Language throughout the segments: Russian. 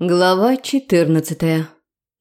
Глава 14.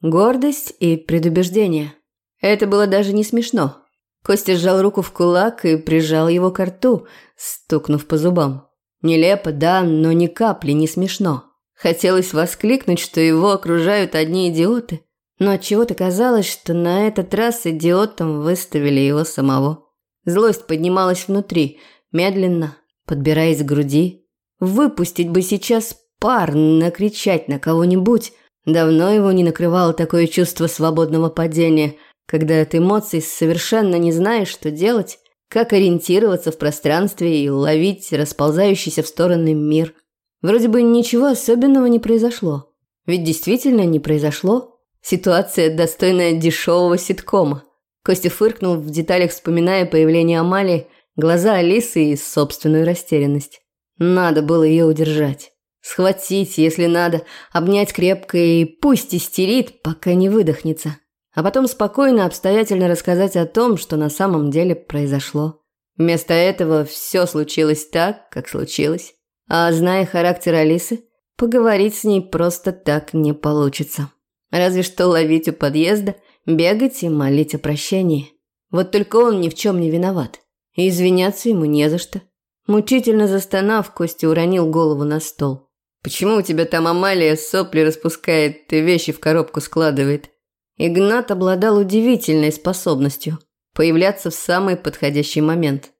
Гордость и предубеждение. Это было даже не смешно. Костя сжал руку в кулак и прижал его к рту, стукнув по зубам. Нелепо, да, но ни капли не смешно. Хотелось воскликнуть, что его окружают одни идиоты, но от чего то казалось, что на этот раз идиотом выставили его самого. Злость поднималась внутри, медленно, подбираясь к груди. Выпустить бы сейчас пар, накричать на кого-нибудь. Давно его не накрывало такое чувство свободного падения, когда от эмоций совершенно не знаешь, что делать, как ориентироваться в пространстве и ловить расползающийся в стороны мир. Вроде бы ничего особенного не произошло. Ведь действительно не произошло. Ситуация, достойная дешевого ситкома. Костя фыркнул в деталях, вспоминая появление Амалии, глаза Алисы и собственную растерянность. Надо было ее удержать. Схватить, если надо, обнять крепко и пусть истерит, пока не выдохнется. А потом спокойно, обстоятельно рассказать о том, что на самом деле произошло. Вместо этого все случилось так, как случилось. А зная характер Алисы, поговорить с ней просто так не получится. Разве что ловить у подъезда, бегать и молить о прощении. Вот только он ни в чем не виноват. И извиняться ему не за что. Мучительно застонав, Костя уронил голову на стол. Почему у тебя там Амалия сопли распускает и вещи в коробку складывает? Игнат обладал удивительной способностью появляться в самый подходящий момент.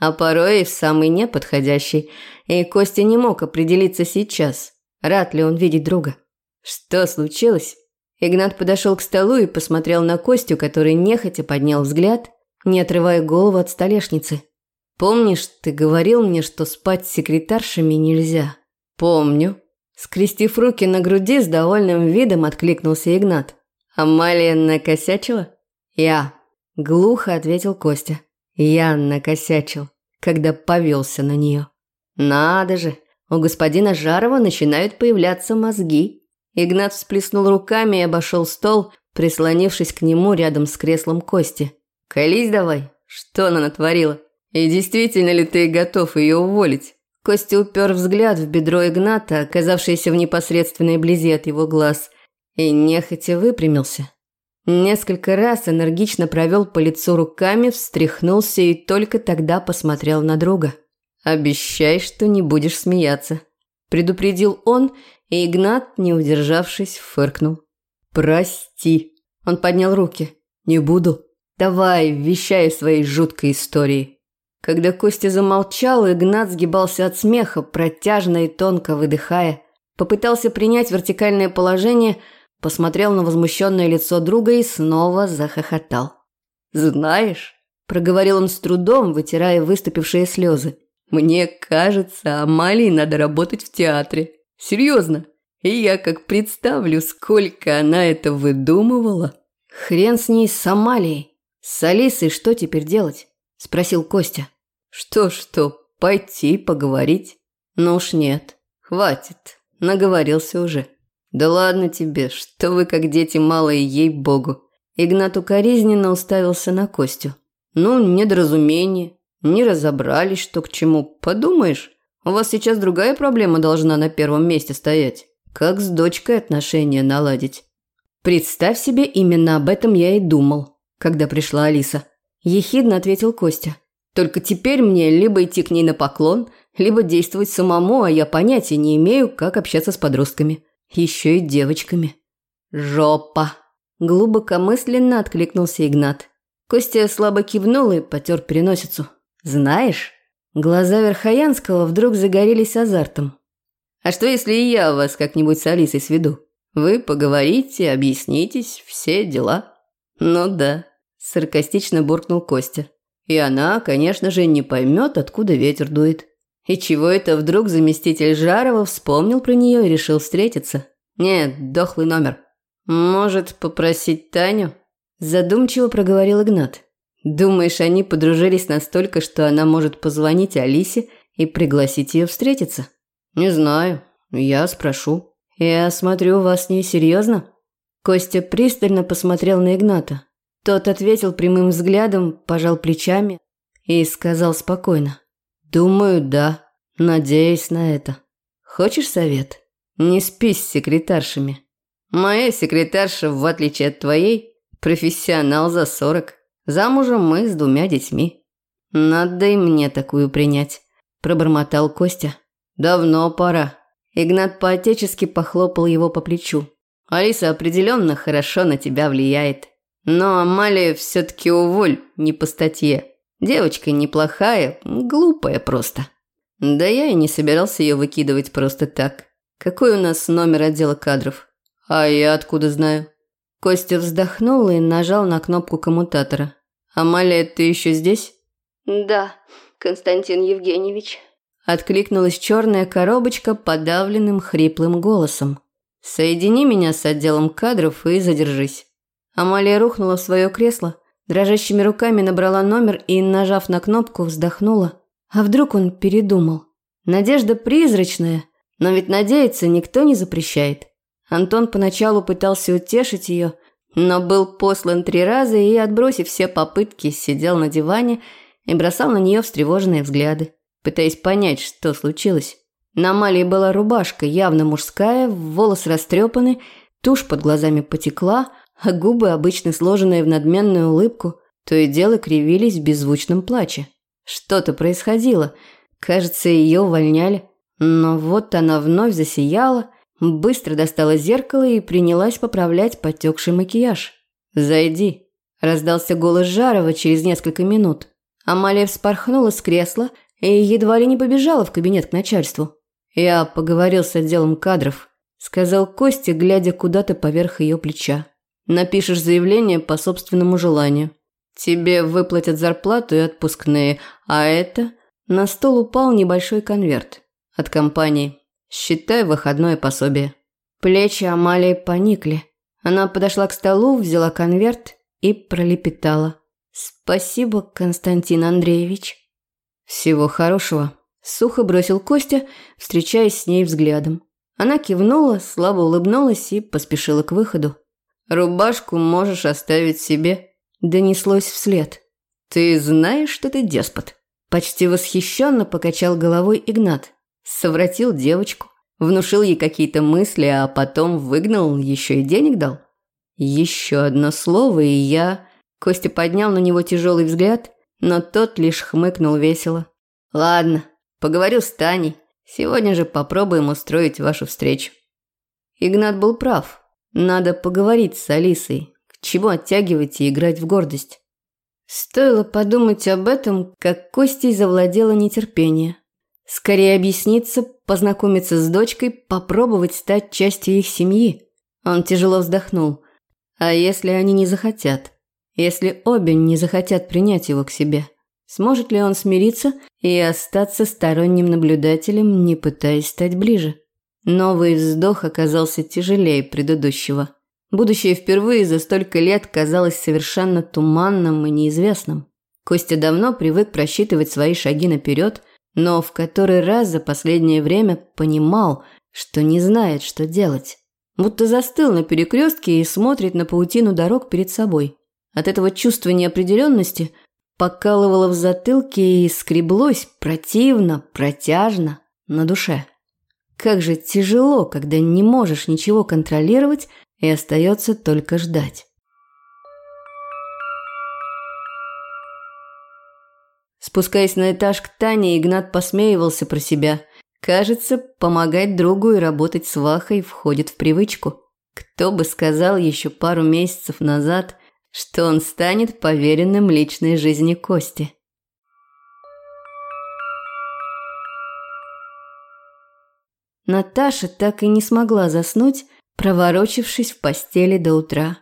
А порой и в самый неподходящий. И Костя не мог определиться сейчас, рад ли он видеть друга. Что случилось? Игнат подошел к столу и посмотрел на Костю, который нехотя поднял взгляд, не отрывая голову от столешницы. «Помнишь, ты говорил мне, что спать с секретаршами нельзя?» «Помню». Скрестив руки на груди, с довольным видом откликнулся Игнат. «Амалия накосячила?» «Я», – глухо ответил Костя. «Я накосячил, когда повелся на нее». «Надо же, у господина Жарова начинают появляться мозги». Игнат всплеснул руками и обошел стол, прислонившись к нему рядом с креслом Кости. «Колись давай, что она натворила? И действительно ли ты готов ее уволить?» Костя упер взгляд в бедро Игната, оказавшееся в непосредственной близи от его глаз, и нехотя выпрямился. Несколько раз энергично провел по лицу руками, встряхнулся и только тогда посмотрел на друга. «Обещай, что не будешь смеяться», – предупредил он, и Игнат, не удержавшись, фыркнул. «Прости», – он поднял руки. «Не буду. Давай, вещай своей жуткой истории». Когда Костя замолчал, Игнат сгибался от смеха, протяжно и тонко выдыхая. Попытался принять вертикальное положение, посмотрел на возмущенное лицо друга и снова захохотал. «Знаешь», – проговорил он с трудом, вытирая выступившие слезы, «мне кажется, Амалии надо работать в театре. Серьезно. И я как представлю, сколько она это выдумывала». «Хрен с ней с Амалией. С Алисой что теперь делать?» – спросил Костя. Что-что, пойти поговорить? Ну уж нет. Хватит. Наговорился уже. Да ладно тебе, что вы как дети малые, ей-богу. Игнат укоризненно уставился на Костю. Ну, недоразумение. Не разобрались, что к чему. Подумаешь, у вас сейчас другая проблема должна на первом месте стоять. Как с дочкой отношения наладить? Представь себе, именно об этом я и думал, когда пришла Алиса. Ехидно ответил Костя. Только теперь мне либо идти к ней на поклон, либо действовать самому, а я понятия не имею, как общаться с подростками. Еще и девочками. «Жопа!» – глубокомысленно откликнулся Игнат. Костя слабо кивнул и потер переносицу. «Знаешь?» Глаза Верхоянского вдруг загорелись азартом. «А что, если и я вас как-нибудь с Алисой сведу? Вы поговорите, объяснитесь, все дела». «Ну да», – саркастично буркнул Костя. И она, конечно же, не поймет, откуда ветер дует. И чего это вдруг заместитель Жарова вспомнил про нее и решил встретиться? Нет, дохлый номер. Может, попросить Таню? Задумчиво проговорил Игнат. Думаешь, они подружились настолько, что она может позвонить Алисе и пригласить ее встретиться? Не знаю. Я спрошу. Я смотрю, вас не серьезно? Костя пристально посмотрел на Игната. Тот ответил прямым взглядом, пожал плечами и сказал спокойно. «Думаю, да. Надеюсь на это. Хочешь совет?» Не спи с секретаршами. Моя секретарша, в отличие от твоей, профессионал за сорок. Замужем мы с двумя детьми. Надо и мне такую принять, пробормотал Костя. Давно пора. Игнат поотечески похлопал его по плечу. Алиса определенно хорошо на тебя влияет. Но Амалия все-таки уволь, не по статье. Девочка неплохая, глупая просто. Да я и не собирался ее выкидывать просто так. Какой у нас номер отдела кадров? А я откуда знаю? Костя вздохнул и нажал на кнопку коммутатора. Амалия, ты еще здесь? Да, Константин Евгеньевич. Откликнулась черная коробочка подавленным хриплым голосом. Соедини меня с отделом кадров и задержись. Амалия рухнула в свое кресло, дрожащими руками набрала номер и, нажав на кнопку, вздохнула. А вдруг он передумал? Надежда призрачная, но ведь надеяться никто не запрещает. Антон поначалу пытался утешить ее, но был послан три раза и, отбросив все попытки, сидел на диване и бросал на нее встревоженные взгляды, пытаясь понять, что случилось. На Амалии была рубашка, явно мужская, волосы растрепаны, тушь под глазами потекла, а губы, обычно сложенные в надменную улыбку, то и дело кривились в беззвучном плаче. Что-то происходило. Кажется, ее увольняли. Но вот она вновь засияла, быстро достала зеркало и принялась поправлять потекший макияж. «Зайди», – раздался голос Жарова через несколько минут. Амалия вспорхнула с кресла и едва ли не побежала в кабинет к начальству. «Я поговорил с отделом кадров», – сказал Костя, глядя куда-то поверх ее плеча. Напишешь заявление по собственному желанию. Тебе выплатят зарплату и отпускные, а это... На стол упал небольшой конверт. От компании. Считай выходное пособие. Плечи Амалии поникли. Она подошла к столу, взяла конверт и пролепетала. «Спасибо, Константин Андреевич». «Всего хорошего», – сухо бросил Костя, встречаясь с ней взглядом. Она кивнула, слабо улыбнулась и поспешила к выходу. Рубашку можешь оставить себе», – донеслось вслед. «Ты знаешь, что ты деспот?» Почти восхищенно покачал головой Игнат. Совратил девочку, внушил ей какие-то мысли, а потом выгнал, еще и денег дал. Еще одно слово, и я... Костя поднял на него тяжелый взгляд, но тот лишь хмыкнул весело. «Ладно, поговорю с Таней. Сегодня же попробуем устроить вашу встречу». Игнат был прав. Надо поговорить с Алисой. К чему оттягивать и играть в гордость? Стоило подумать об этом, как Костей завладело нетерпение. Скорее объясниться, познакомиться с дочкой, попробовать стать частью их семьи. Он тяжело вздохнул. А если они не захотят? Если обе не захотят принять его к себе? Сможет ли он смириться и остаться сторонним наблюдателем, не пытаясь стать ближе? Новый вздох оказался тяжелее предыдущего. Будущее впервые за столько лет казалось совершенно туманным и неизвестным. Костя давно привык просчитывать свои шаги наперед, но в который раз за последнее время понимал, что не знает, что делать. Будто застыл на перекрестке и смотрит на паутину дорог перед собой. От этого чувства неопределенности покалывало в затылке и скреблось противно, протяжно на душе. Как же тяжело, когда не можешь ничего контролировать и остается только ждать. Спускаясь на этаж к Тане, Игнат посмеивался про себя. Кажется, помогать другу и работать с Вахой входит в привычку. Кто бы сказал еще пару месяцев назад, что он станет поверенным личной жизни Кости. Наташа так и не смогла заснуть, проворочившись в постели до утра.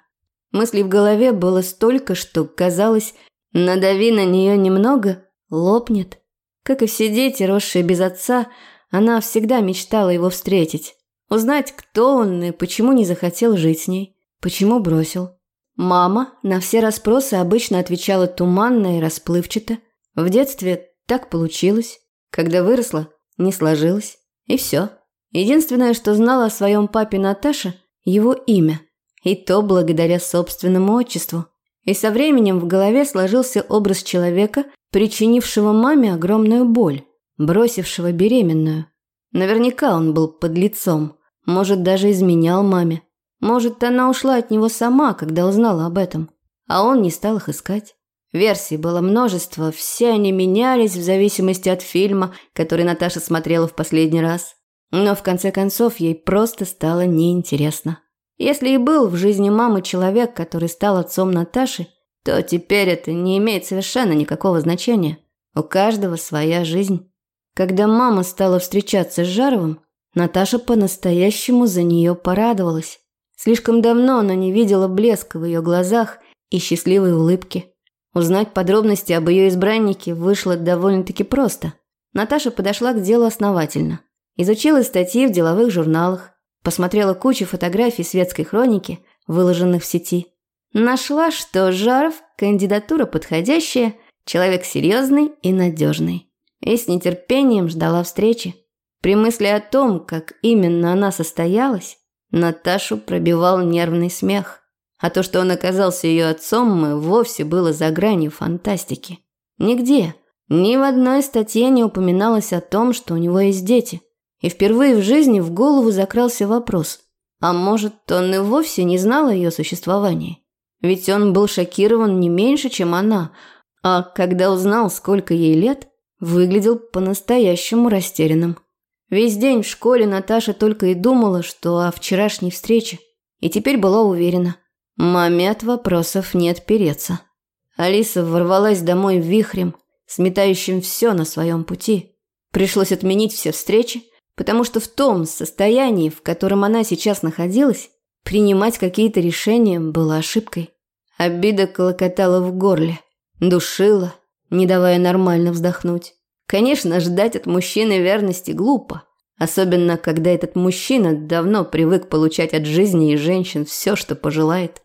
Мыслей в голове было столько, что, казалось, надави на нее немного, лопнет. Как и все дети, росшие без отца, она всегда мечтала его встретить. Узнать, кто он и почему не захотел жить с ней, почему бросил. Мама на все расспросы обычно отвечала туманно и расплывчато. В детстве так получилось. Когда выросла, не сложилось. И все. Единственное, что знала о своем папе Наташа – его имя. И то благодаря собственному отчеству. И со временем в голове сложился образ человека, причинившего маме огромную боль, бросившего беременную. Наверняка он был под лицом. Может, даже изменял маме. Может, она ушла от него сама, когда узнала об этом. А он не стал их искать. Версий было множество, все они менялись в зависимости от фильма, который Наташа смотрела в последний раз. Но в конце концов ей просто стало неинтересно. Если и был в жизни мамы человек, который стал отцом Наташи, то теперь это не имеет совершенно никакого значения. У каждого своя жизнь. Когда мама стала встречаться с Жаровым, Наташа по-настоящему за нее порадовалась. Слишком давно она не видела блеска в ее глазах и счастливой улыбки. Узнать подробности об ее избраннике вышло довольно-таки просто. Наташа подошла к делу основательно. Изучила статьи в деловых журналах, посмотрела кучу фотографий светской хроники, выложенных в сети. Нашла, что Жаров – кандидатура подходящая, человек серьезный и надежный и с нетерпением ждала встречи. При мысли о том, как именно она состоялась, Наташу пробивал нервный смех. А то, что он оказался ее отцом, вовсе было за гранью фантастики. Нигде, ни в одной статье не упоминалось о том, что у него есть дети. И впервые в жизни в голову закрался вопрос, а может, он и вовсе не знал о ее существовании? Ведь он был шокирован не меньше, чем она, а когда узнал, сколько ей лет – выглядел по-настоящему растерянным. Весь день в школе Наташа только и думала, что о вчерашней встрече, и теперь была уверена. Маме от вопросов не отпереться. Алиса ворвалась домой вихрем, сметающим все на своем пути. Пришлось отменить все встречи, потому что в том состоянии, в котором она сейчас находилась, принимать какие-то решения было ошибкой. Обида колокотала в горле, душила, не давая нормально вздохнуть. Конечно, ждать от мужчины верности глупо. Особенно, когда этот мужчина давно привык получать от жизни и женщин все, что пожелает.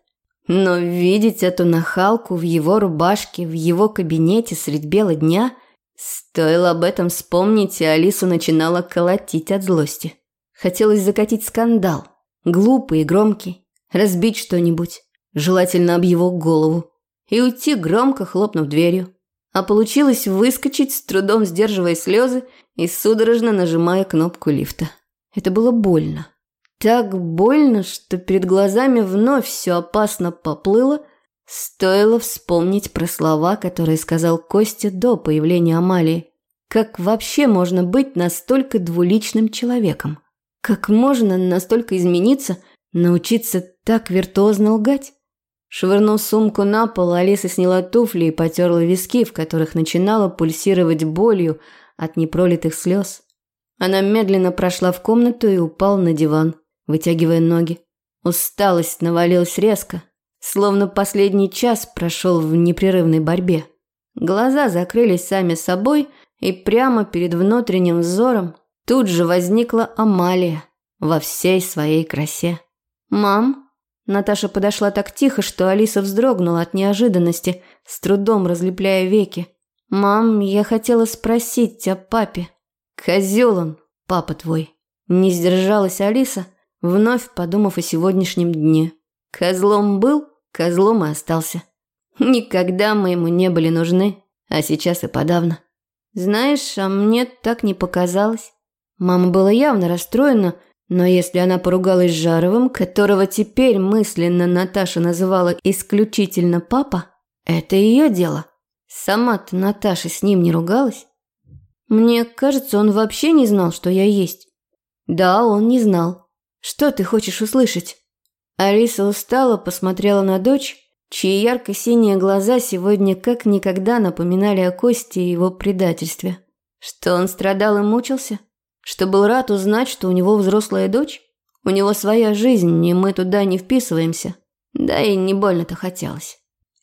Но видеть эту нахалку в его рубашке, в его кабинете средь бела дня, стоило об этом вспомнить, и Алису начинала колотить от злости. Хотелось закатить скандал, глупый и громкий, разбить что-нибудь, желательно об его голову, и уйти громко, хлопнув дверью а получилось выскочить, с трудом сдерживая слезы и судорожно нажимая кнопку лифта. Это было больно. Так больно, что перед глазами вновь все опасно поплыло, стоило вспомнить про слова, которые сказал Костя до появления Амалии. Как вообще можно быть настолько двуличным человеком? Как можно настолько измениться, научиться так виртуозно лгать? Швырнув сумку на пол, Алиса сняла туфли и потерла виски, в которых начинала пульсировать болью от непролитых слез. Она медленно прошла в комнату и упала на диван, вытягивая ноги. Усталость навалилась резко, словно последний час прошел в непрерывной борьбе. Глаза закрылись сами собой, и прямо перед внутренним взором тут же возникла Амалия во всей своей красе. «Мам?» Наташа подошла так тихо, что Алиса вздрогнула от неожиданности, с трудом разлепляя веки. «Мам, я хотела спросить о папе. Козел он, папа твой». Не сдержалась Алиса, вновь подумав о сегодняшнем дне. Козлом был, козлом и остался. Никогда мы ему не были нужны, а сейчас и подавно. Знаешь, а мне так не показалось. Мама была явно расстроена, но если она поругалась с Жаровым, которого теперь мысленно Наташа называла исключительно папа, это ее дело. Сама-то Наташа с ним не ругалась. Мне кажется, он вообще не знал, что я есть. Да, он не знал. Что ты хочешь услышать? Алиса устала, посмотрела на дочь, чьи ярко-синие глаза сегодня как никогда напоминали о Косте и его предательстве. Что он страдал и мучился? что был рад узнать, что у него взрослая дочь. У него своя жизнь, и мы туда не вписываемся. Да и не больно-то хотелось.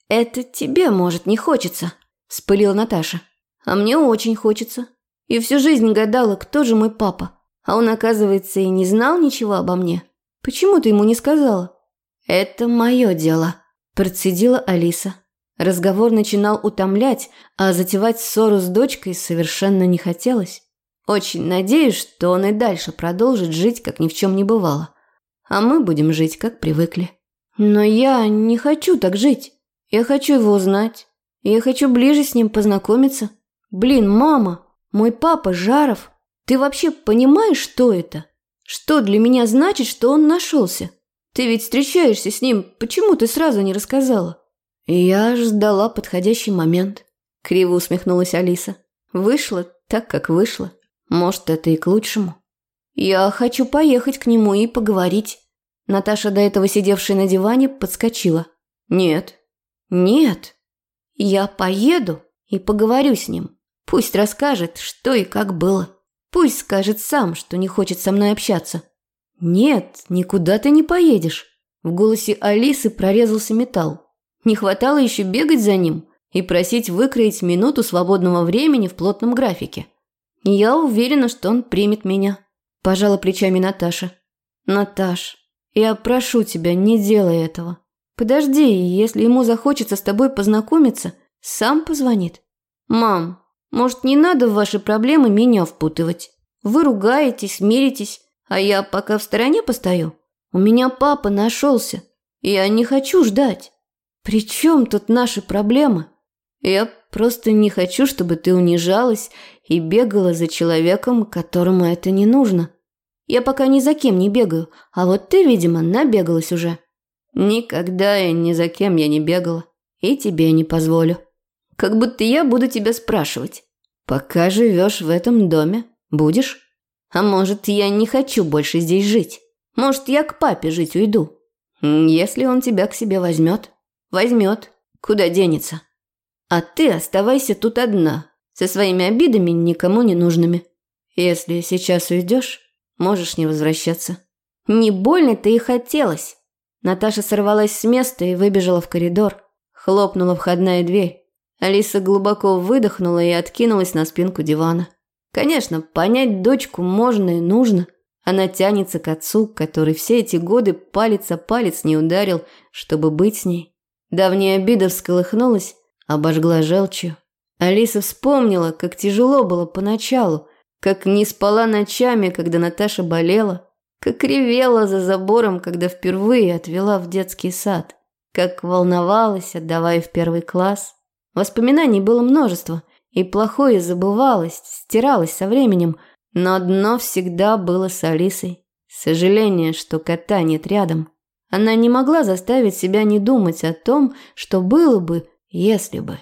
«Это тебе, может, не хочется», – вспылила Наташа. «А мне очень хочется. И всю жизнь гадала, кто же мой папа. А он, оказывается, и не знал ничего обо мне. Почему ты ему не сказала?» «Это мое дело», – процедила Алиса. Разговор начинал утомлять, а затевать ссору с дочкой совершенно не хотелось. Очень надеюсь, что он и дальше продолжит жить, как ни в чем не бывало. А мы будем жить, как привыкли. Но я не хочу так жить. Я хочу его узнать. Я хочу ближе с ним познакомиться. Блин, мама, мой папа Жаров. Ты вообще понимаешь, что это? Что для меня значит, что он нашелся? Ты ведь встречаешься с ним, почему ты сразу не рассказала? Я ждала подходящий момент. Криво усмехнулась Алиса. Вышло так, как вышло. Может, это и к лучшему. Я хочу поехать к нему и поговорить. Наташа, до этого сидевшая на диване, подскочила. Нет. Нет. Я поеду и поговорю с ним. Пусть расскажет, что и как было. Пусть скажет сам, что не хочет со мной общаться. Нет, никуда ты не поедешь. В голосе Алисы прорезался металл. Не хватало еще бегать за ним и просить выкроить минуту свободного времени в плотном графике. Я уверена, что он примет меня. Пожала плечами Наташа. Наташ, я прошу тебя, не делай этого. Подожди, если ему захочется с тобой познакомиться, сам позвонит. Мам, может, не надо в ваши проблемы меня впутывать? Вы ругаетесь, миритесь, а я пока в стороне постою. У меня папа нашелся. Я не хочу ждать. При чем тут наши проблемы? Я просто не хочу, чтобы ты унижалась и бегала за человеком, которому это не нужно. Я пока ни за кем не бегаю, а вот ты, видимо, набегалась уже. Никогда и ни за кем я не бегала. И тебе не позволю. Как будто я буду тебя спрашивать. Пока живешь в этом доме, будешь? А может, я не хочу больше здесь жить? Может, я к папе жить уйду? Если он тебя к себе возьмет. Возьмет. Куда денется? А ты оставайся тут одна, со своими обидами никому не нужными. Если сейчас уйдешь, можешь не возвращаться. Не больно-то и хотелось. Наташа сорвалась с места и выбежала в коридор. Хлопнула входная дверь. Алиса глубоко выдохнула и откинулась на спинку дивана. Конечно, понять дочку можно и нужно. Она тянется к отцу, который все эти годы палец о палец не ударил, чтобы быть с ней. Давняя обида всколыхнулась, обожгла желчью. Алиса вспомнила, как тяжело было поначалу, как не спала ночами, когда Наташа болела, как ревела за забором, когда впервые отвела в детский сад, как волновалась, отдавая в первый класс. Воспоминаний было множество, и плохое забывалось, стиралось со временем, но одно всегда было с Алисой. Сожаление, что кота нет рядом. Она не могла заставить себя не думать о том, что было бы, если бы.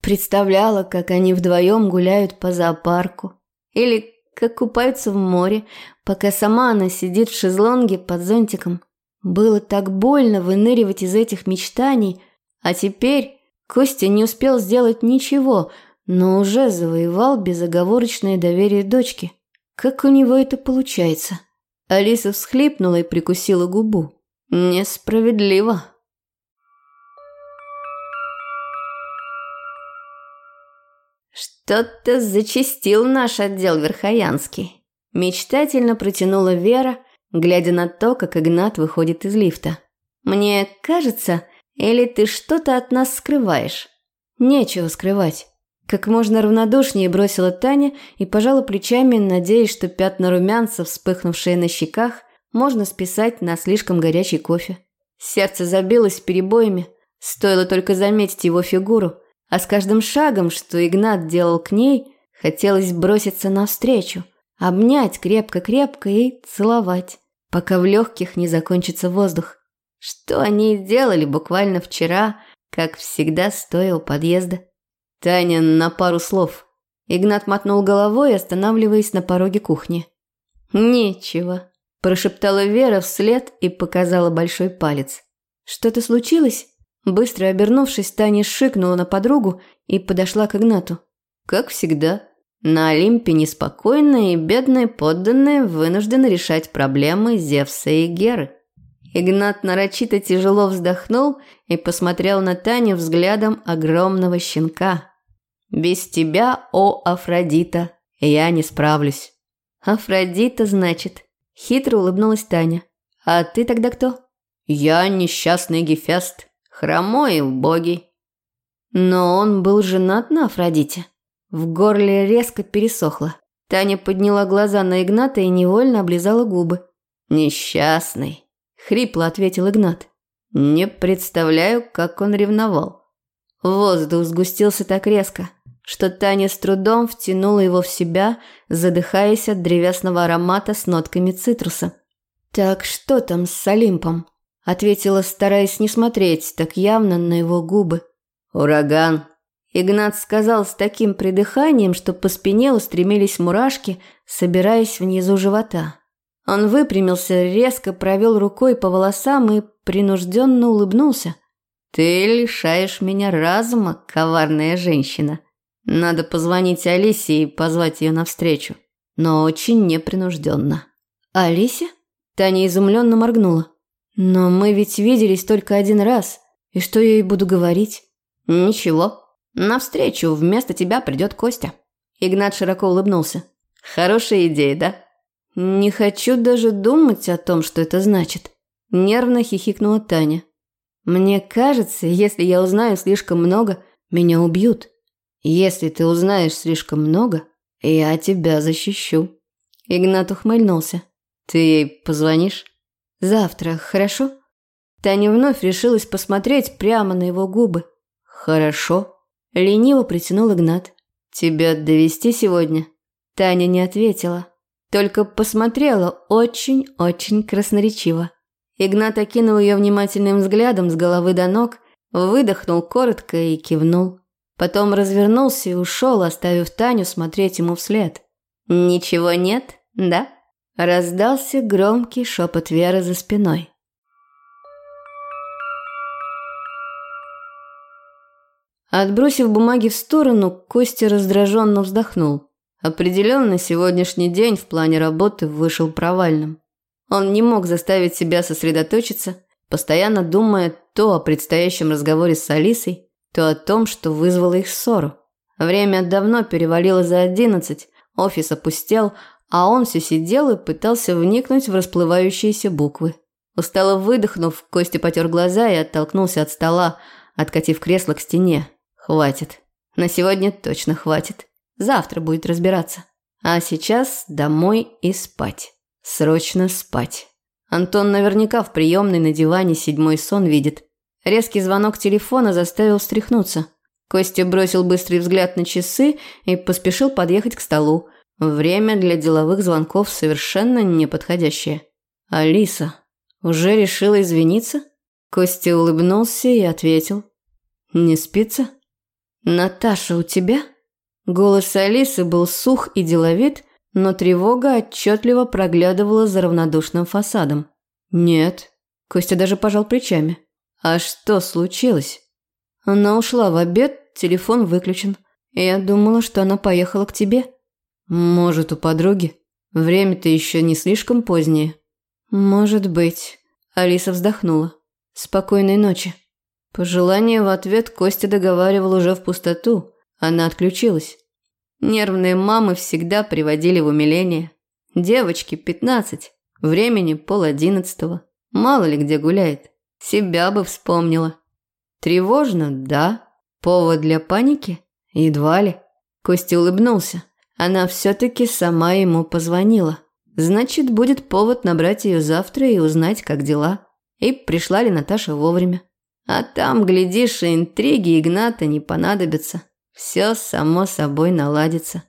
Представляла, как они вдвоем гуляют по зоопарку. Или как купаются в море, пока сама она сидит в шезлонге под зонтиком. Было так больно выныривать из этих мечтаний, а теперь Костя не успел сделать ничего, но уже завоевал безоговорочное доверие дочки. Как у него это получается? Алиса всхлипнула и прикусила губу. Несправедливо. Что-то зачистил наш отдел Верхоянский. Мечтательно протянула Вера, глядя на то, как Игнат выходит из лифта. Мне кажется, или ты что-то от нас скрываешь? Нечего скрывать. Как можно равнодушнее бросила Таня и пожала плечами, надеясь, что пятна румянца, вспыхнувшие на щеках, можно списать на слишком горячий кофе. Сердце забилось перебоями, стоило только заметить его фигуру, а с каждым шагом, что Игнат делал к ней, хотелось броситься навстречу, обнять крепко-крепко и целовать, пока в легких не закончится воздух. Что они делали буквально вчера, как всегда стоя у подъезда. Таня на пару слов. Игнат мотнул головой, останавливаясь на пороге кухни. «Нечего», – прошептала Вера вслед и показала большой палец. «Что-то случилось?» Быстро обернувшись, Таня шикнула на подругу и подошла к Игнату. Как всегда, на Олимпе неспокойные и бедные подданные вынуждены решать проблемы Зевса и Геры. Игнат нарочито тяжело вздохнул и посмотрел на Таню взглядом огромного щенка. «Без тебя, о Афродита, я не справлюсь». «Афродита, значит?» – хитро улыбнулась Таня. «А ты тогда кто?» «Я несчастный Гефест, хромой и убогий». Но он был женат на Афродите. В горле резко пересохло. Таня подняла глаза на Игната и невольно облизала губы. «Несчастный», хрипло ответил Игнат. Не представляю, как он ревновал. Воздух сгустился так резко, что Таня с трудом втянула его в себя, задыхаясь от древесного аромата с нотками цитруса. «Так что там с Олимпом?» – ответила, стараясь не смотреть так явно на его губы. «Ураган», Игнат сказал с таким придыханием, что по спине устремились мурашки, собираясь внизу живота. Он выпрямился, резко провел рукой по волосам и принужденно улыбнулся. «Ты лишаешь меня разума, коварная женщина. Надо позвонить Алисе и позвать ее навстречу, но очень непринужденно». «Алисе?» Таня изумленно моргнула. «Но мы ведь виделись только один раз, и что я ей буду говорить?» «Ничего», Навстречу вместо тебя придет Костя. Игнат широко улыбнулся. Хорошая идея, да? Не хочу даже думать о том, что это значит. Нервно хихикнула Таня. Мне кажется, если я узнаю слишком много, меня убьют. Если ты узнаешь слишком много, я тебя защищу. Игнат ухмыльнулся. Ты ей позвонишь? Завтра, хорошо? Таня вновь решилась посмотреть прямо на его губы. Хорошо. Лениво притянул Игнат. «Тебя довести сегодня?» Таня не ответила, только посмотрела очень-очень красноречиво. Игнат окинул ее внимательным взглядом с головы до ног, выдохнул коротко и кивнул. Потом развернулся и ушел, оставив Таню смотреть ему вслед. «Ничего нет, да?» Раздался громкий шепот Веры за спиной. Отбросив бумаги в сторону, Костя раздраженно вздохнул. Определенно, сегодняшний день в плане работы вышел провальным. Он не мог заставить себя сосредоточиться, постоянно думая то о предстоящем разговоре с Алисой, то о том, что вызвало их ссору. Время давно перевалило за одиннадцать, офис опустел, а он все сидел и пытался вникнуть в расплывающиеся буквы. Устало выдохнув, Костя потер глаза и оттолкнулся от стола, откатив кресло к стене. Хватит. На сегодня точно хватит. Завтра будет разбираться. А сейчас домой и спать. Срочно спать. Антон наверняка в приемной на диване седьмой сон видит. Резкий звонок телефона заставил встряхнуться. Костя бросил быстрый взгляд на часы и поспешил подъехать к столу. Время для деловых звонков совершенно неподходящее. «Алиса, уже решила извиниться?» Костя улыбнулся и ответил. «Не спится?» «Наташа, у тебя?» Голос Алисы был сух и деловит, но тревога отчетливо проглядывала за равнодушным фасадом. «Нет». Костя даже пожал плечами. «А что случилось?» Она ушла в обед, телефон выключен. Я думала, что она поехала к тебе. Может, у подруги? Время-то еще не слишком позднее. Может быть. Алиса вздохнула. Спокойной ночи. Пожелание в ответ Костя договаривал уже в пустоту. Она отключилась. Нервные мамы всегда приводили в умиление. Девочки, пятнадцать, времени пол одиннадцатого. Мало ли где гуляет. Себя бы вспомнила. Тревожно, да. Повод для паники? Едва ли. Костя улыбнулся. Она все-таки сама ему позвонила. Значит, будет повод набрать ее завтра и узнать, как дела. И пришла ли Наташа вовремя. А там, глядишь, и интриги Игната не понадобятся. Все само собой наладится.